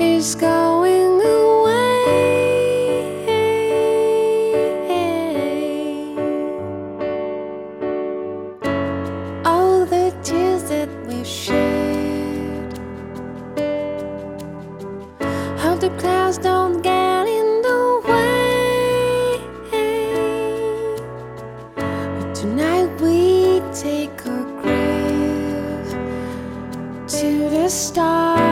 is going away. All the tears that we've shed, hope the clouds don't get in the way. But tonight we take a grave to the stars.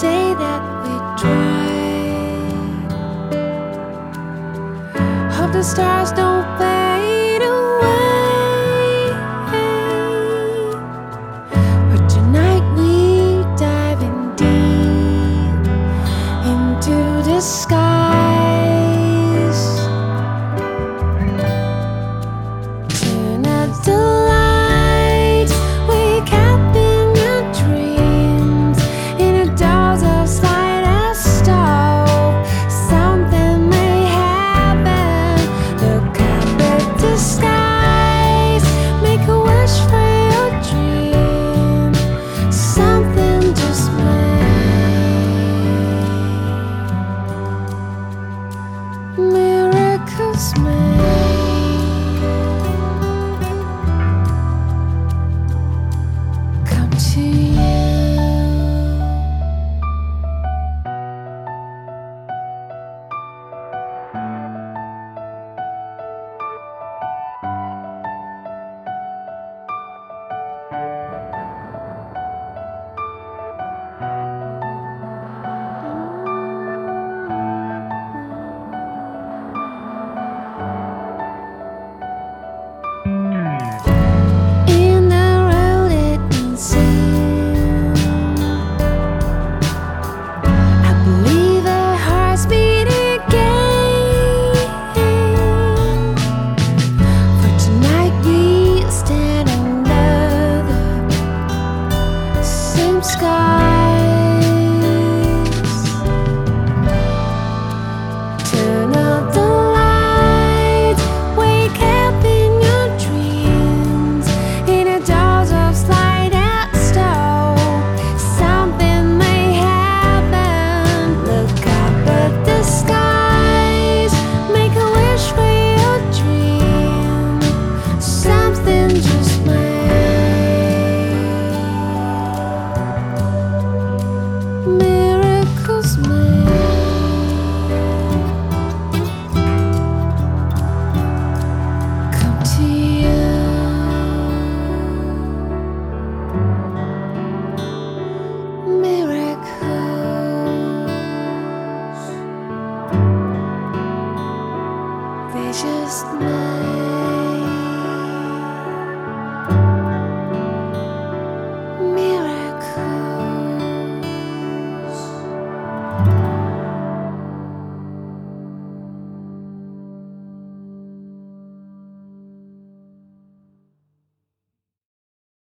day that we tried. Hope the stars don't fade away. But tonight we dive in deep into the sky.